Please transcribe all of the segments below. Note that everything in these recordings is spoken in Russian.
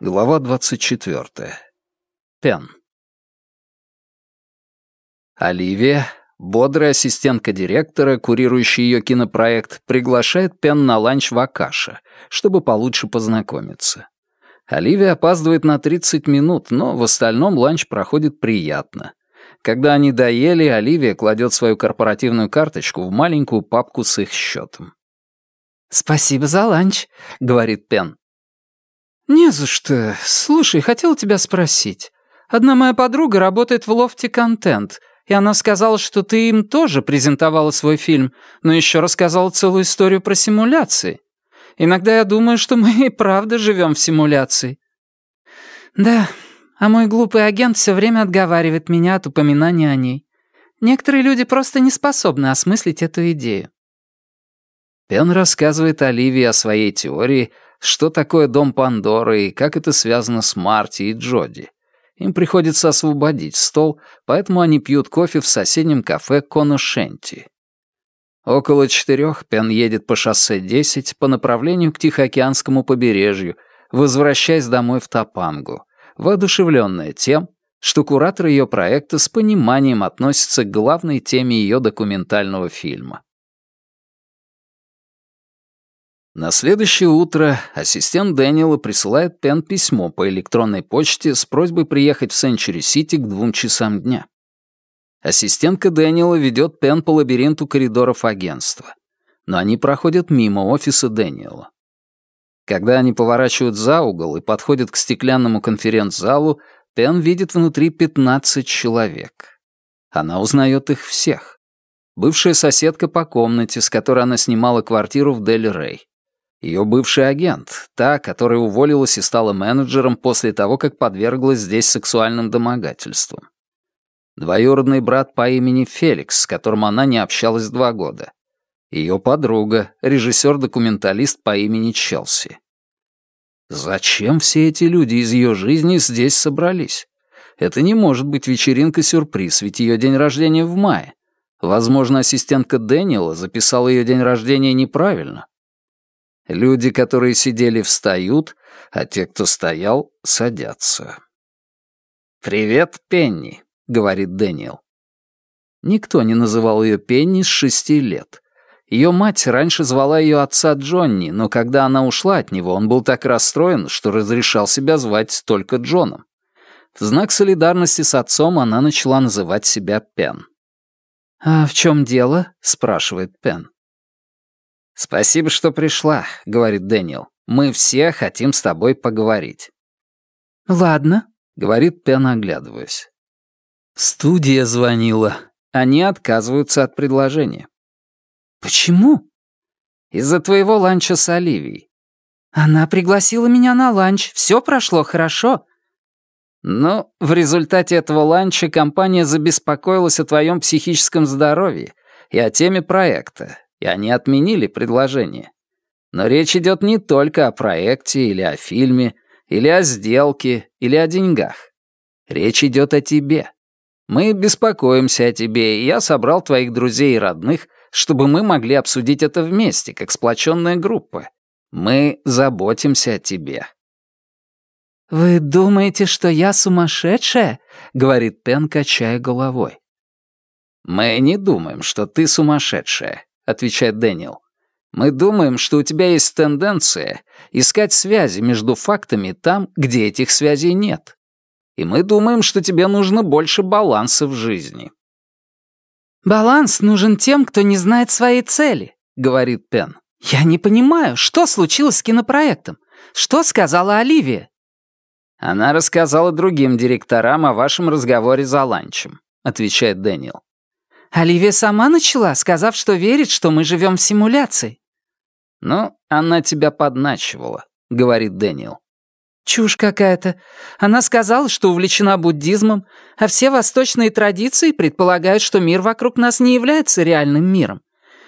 Глава 24. Пен. Оливия, бодрая ассистентка директора, курирующая ее кинопроект, приглашает Пен на ланч в Акаша, чтобы получше познакомиться. Оливия опаздывает на 30 минут, но в остальном ланч проходит приятно. Когда они доели, Оливия кладет свою корпоративную карточку в маленькую папку с их счетом. «Спасибо за ланч», — говорит Пен. «Не за что. Слушай, хотел тебя спросить. Одна моя подруга работает в лофте «Контент», и она сказала, что ты им тоже презентовала свой фильм, но еще рассказала целую историю про симуляции. Иногда я думаю, что мы и правда живем в симуляции». «Да, а мой глупый агент все время отговаривает меня от упоминания о ней. Некоторые люди просто не способны осмыслить эту идею». Пен рассказывает Оливии о своей теории — что такое дом Пандоры и как это связано с Марти и Джоди. Им приходится освободить стол, поэтому они пьют кофе в соседнем кафе Коношенти. Около четырех Пен едет по шоссе 10 по направлению к Тихоокеанскому побережью, возвращаясь домой в Топангу, воодушевленная тем, что куратор ее проекта с пониманием относится к главной теме ее документального фильма. На следующее утро ассистент Дэниела присылает Пен письмо по электронной почте с просьбой приехать в Сенчури-Сити к двум часам дня. Ассистентка Дэниела ведет Пен по лабиринту коридоров агентства. Но они проходят мимо офиса Дэниела. Когда они поворачивают за угол и подходят к стеклянному конференц-залу, Пен видит внутри 15 человек. Она узнает их всех. Бывшая соседка по комнате, с которой она снимала квартиру в Дель-Рей. Ее бывший агент, та, которая уволилась и стала менеджером после того, как подверглась здесь сексуальным домогательствам. Двоюродный брат по имени Феликс, с которым она не общалась два года. Ее подруга, режиссер-документалист по имени Челси. Зачем все эти люди из ее жизни здесь собрались? Это не может быть вечеринка-сюрприз, ведь ее день рождения в мае. Возможно, ассистентка Дэниела записала ее день рождения неправильно. Люди, которые сидели, встают, а те, кто стоял, садятся. «Привет, Пенни», — говорит Дэниел. Никто не называл ее Пенни с шести лет. Ее мать раньше звала ее отца Джонни, но когда она ушла от него, он был так расстроен, что разрешал себя звать только Джоном. В знак солидарности с отцом она начала называть себя Пен. «А в чем дело?» — спрашивает Пен. «Спасибо, что пришла», — говорит Дэниел. «Мы все хотим с тобой поговорить». «Ладно», — говорит Пен, оглядываясь. Студия звонила. Они отказываются от предложения. «Почему?» «Из-за твоего ланча с Оливией». «Она пригласила меня на ланч. Все прошло хорошо». Но в результате этого ланча компания забеспокоилась о твоем психическом здоровье и о теме проекта, и они отменили предложение. Но речь идет не только о проекте или о фильме, или о сделке, или о деньгах. Речь идет о тебе. Мы беспокоимся о тебе, и я собрал твоих друзей и родных, чтобы мы могли обсудить это вместе, как сплоченная группа. Мы заботимся о тебе». «Вы думаете, что я сумасшедшая?» — говорит Пен, качая головой. «Мы не думаем, что ты сумасшедшая отвечает Дэниел. Мы думаем, что у тебя есть тенденция искать связи между фактами там, где этих связей нет. И мы думаем, что тебе нужно больше баланса в жизни. «Баланс нужен тем, кто не знает своей цели», — говорит Пен. «Я не понимаю, что случилось с кинопроектом? Что сказала Оливия?» «Она рассказала другим директорам о вашем разговоре за ланчем», — отвечает Дэниел. Оливия сама начала, сказав, что верит, что мы живем в симуляции». «Ну, она тебя подначивала», — говорит Дэниел. «Чушь какая-то. Она сказала, что увлечена буддизмом, а все восточные традиции предполагают, что мир вокруг нас не является реальным миром.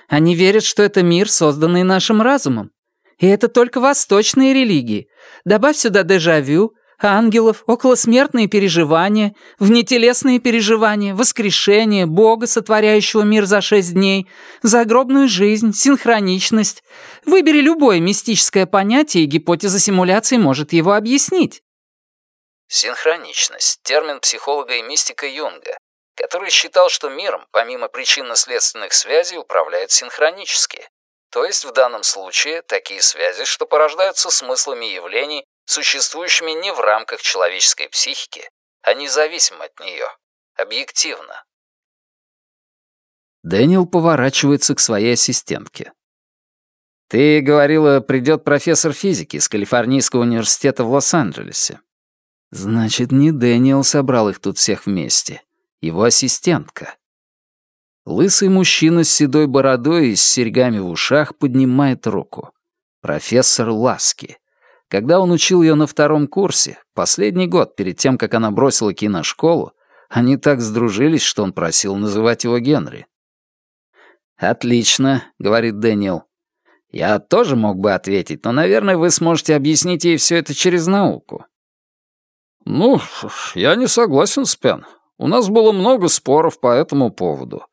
Они верят, что это мир, созданный нашим разумом. И это только восточные религии. Добавь сюда дежавю, ангелов, околосмертные переживания, внетелесные переживания, воскрешение, Бога, сотворяющего мир за шесть дней, загробную жизнь, синхроничность. Выбери любое мистическое понятие, и гипотеза симуляции может его объяснить. Синхроничность — термин психолога и мистика Юнга, который считал, что миром, помимо причинно-следственных связей, управляют синхронически. То есть в данном случае такие связи, что порождаются смыслами явлений, существующими не в рамках человеческой психики, а независимо от нее, объективно. Дэниел поворачивается к своей ассистентке. «Ты говорила, придет профессор физики из Калифорнийского университета в Лос-Анджелесе». «Значит, не Дэниел собрал их тут всех вместе. Его ассистентка». Лысый мужчина с седой бородой и с серьгами в ушах поднимает руку. Профессор Ласки. Когда он учил ее на втором курсе, последний год перед тем, как она бросила киношколу, они так сдружились, что он просил называть его Генри. «Отлично», — говорит Дэниел. «Я тоже мог бы ответить, но, наверное, вы сможете объяснить ей все это через науку». «Ну, я не согласен с Пен. У нас было много споров по этому поводу.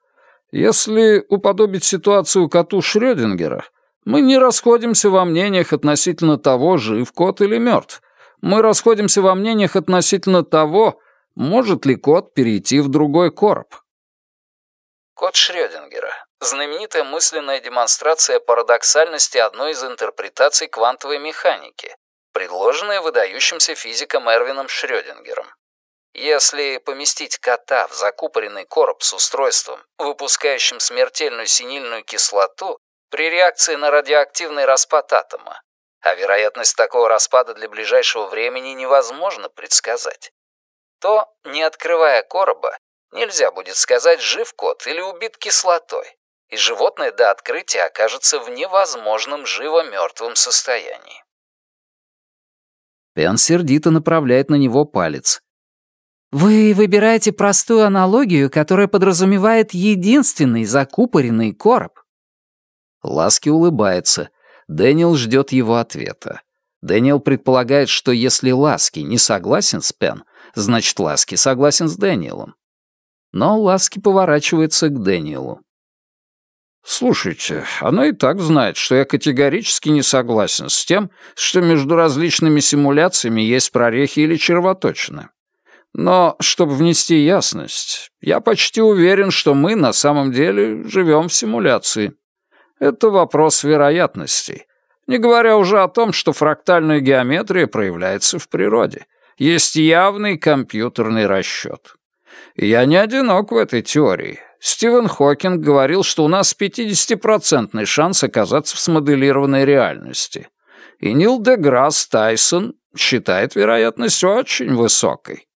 Если уподобить ситуацию коту Шрёдингера, мы не расходимся во мнениях относительно того, жив кот или мертв. Мы расходимся во мнениях относительно того, может ли кот перейти в другой короб. Кот Шрёдингера. Знаменитая мысленная демонстрация парадоксальности одной из интерпретаций квантовой механики, предложенная выдающимся физиком Эрвином Шрёдингером. Если поместить кота в закупоренный короб с устройством, выпускающим смертельную синильную кислоту, при реакции на радиоактивный распад атома, а вероятность такого распада для ближайшего времени невозможно предсказать, то, не открывая короба, нельзя будет сказать, жив кот или убит кислотой, и животное до открытия окажется в невозможном живо-мертвом состоянии. Пен сердито направляет на него палец. «Вы выбираете простую аналогию, которая подразумевает единственный закупоренный короб. Ласки улыбается. Дэниел ждет его ответа. Дэниел предполагает, что если Ласки не согласен с Пен, значит, Ласки согласен с Дэниелом. Но Ласки поворачивается к Дэниелу. «Слушайте, она и так знает, что я категорически не согласен с тем, что между различными симуляциями есть прорехи или червоточины. Но, чтобы внести ясность, я почти уверен, что мы на самом деле живем в симуляции. Это вопрос вероятностей. Не говоря уже о том, что фрактальная геометрия проявляется в природе. Есть явный компьютерный расчет. Я не одинок в этой теории. Стивен Хокинг говорил, что у нас 50% шанс оказаться в смоделированной реальности. И Нил Деграсс Тайсон считает вероятность очень высокой.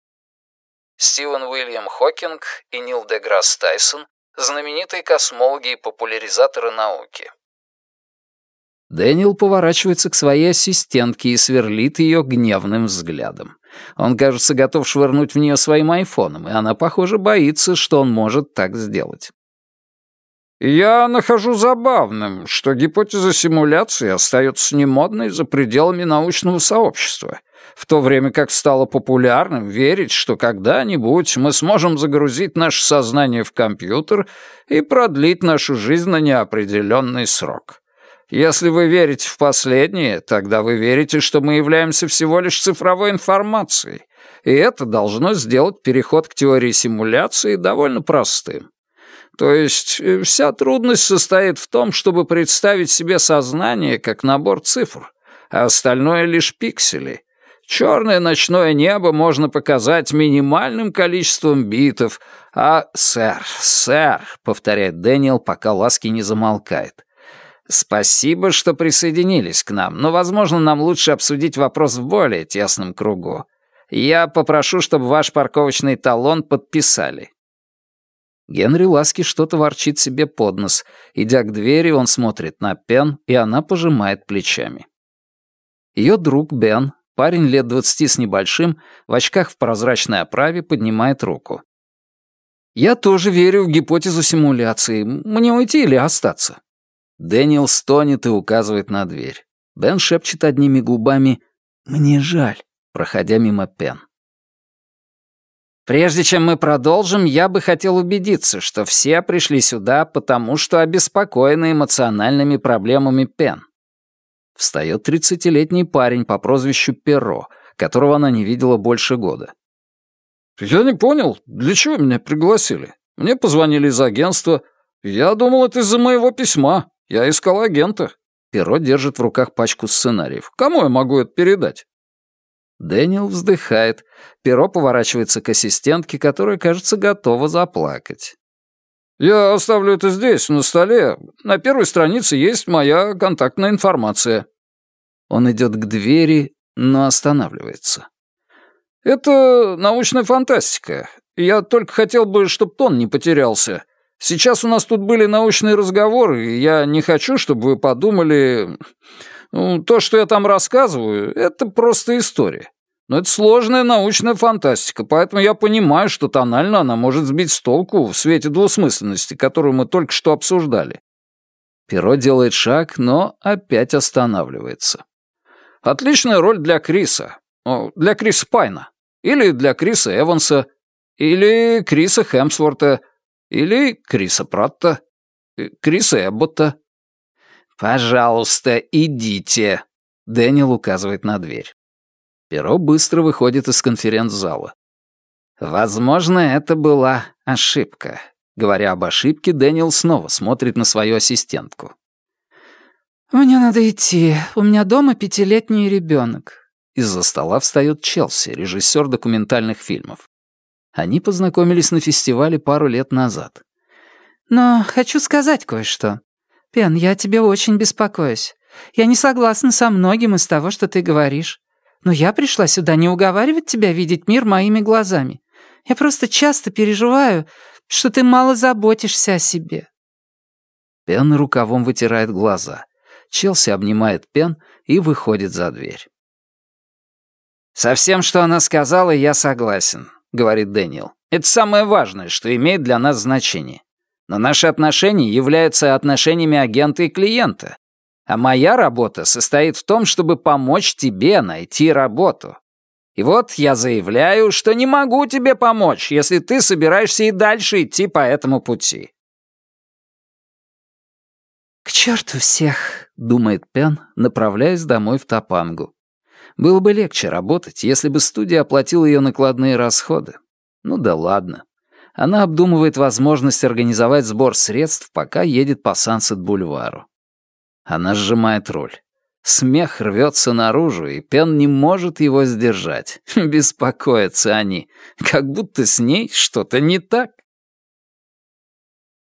Стивен Уильям Хокинг и Нил Деграсс Тайсон знаменитые космологи и популяризаторы науки. Дэниел поворачивается к своей ассистентке и сверлит ее гневным взглядом. Он, кажется, готов швырнуть в нее своим айфоном, и она, похоже, боится, что он может так сделать. «Я нахожу забавным, что гипотеза симуляции остается немодной за пределами научного сообщества, в то время как стало популярным верить, что когда-нибудь мы сможем загрузить наше сознание в компьютер и продлить нашу жизнь на неопределенный срок. Если вы верите в последнее, тогда вы верите, что мы являемся всего лишь цифровой информацией, и это должно сделать переход к теории симуляции довольно простым. То есть э, вся трудность состоит в том, чтобы представить себе сознание как набор цифр, а остальное лишь пиксели — Черное ночное небо можно показать минимальным количеством битов, а «Сэр, сэр», — повторяет Дэниел, пока Ласки не замолкает. «Спасибо, что присоединились к нам, но, возможно, нам лучше обсудить вопрос в более тесном кругу. Я попрошу, чтобы ваш парковочный талон подписали». Генри Ласки что-то ворчит себе под нос. Идя к двери, он смотрит на Пен, и она пожимает плечами. Ее друг Бен, Парень лет двадцати с небольшим, в очках в прозрачной оправе, поднимает руку. «Я тоже верю в гипотезу симуляции. Мне уйти или остаться?» Дэниел стонет и указывает на дверь. Бен шепчет одними губами «Мне жаль». проходя мимо Пен. Прежде чем мы продолжим, я бы хотел убедиться, что все пришли сюда, потому что обеспокоены эмоциональными проблемами Пен. Встает тридцатилетний парень по прозвищу Перо, которого она не видела больше года. «Я не понял, для чего меня пригласили? Мне позвонили из агентства. Я думал, это из-за моего письма. Я искал агента». Перо держит в руках пачку сценариев. «Кому я могу это передать?» Дэниел вздыхает. Перо поворачивается к ассистентке, которая, кажется, готова заплакать. «Я оставлю это здесь, на столе. На первой странице есть моя контактная информация». Он идет к двери, но останавливается. «Это научная фантастика. Я только хотел бы, чтобы тон не потерялся. Сейчас у нас тут были научные разговоры, и я не хочу, чтобы вы подумали... Ну, то, что я там рассказываю, это просто история. Но это сложная научная фантастика, поэтому я понимаю, что тонально она может сбить с толку в свете двусмысленности, которую мы только что обсуждали. Перо делает шаг, но опять останавливается. Отличная роль для Криса. Для Криса Пайна. Или для Криса Эванса. Или Криса Хемсворта. Или Криса Пратта. Криса Эббота. «Пожалуйста, идите», — Дэниел указывает на дверь. Перо быстро выходит из конференц-зала. «Возможно, это была ошибка». Говоря об ошибке, Дэниел снова смотрит на свою ассистентку. «Мне надо идти. У меня дома пятилетний ребенок. Из-за стола встает Челси, режиссер документальных фильмов. Они познакомились на фестивале пару лет назад. «Но хочу сказать кое-что. Пен, я тебе очень беспокоюсь. Я не согласна со многим из того, что ты говоришь. Но я пришла сюда не уговаривать тебя видеть мир моими глазами. Я просто часто переживаю, что ты мало заботишься о себе». Пен рукавом вытирает глаза. Челси обнимает Пен и выходит за дверь. «Со всем, что она сказала, я согласен», — говорит Дэниел. «Это самое важное, что имеет для нас значение. Но наши отношения являются отношениями агента и клиента. А моя работа состоит в том, чтобы помочь тебе найти работу. И вот я заявляю, что не могу тебе помочь, если ты собираешься и дальше идти по этому пути». «К черту всех», — думает Пен, направляясь домой в Топангу. Было бы легче работать, если бы студия оплатила ее накладные расходы. Ну да ладно она обдумывает возможность организовать сбор средств, пока едет по Сансет-бульвару. Она сжимает руль. Смех рвется наружу, и Пен не может его сдержать. Беспокоятся они, как будто с ней что-то не так.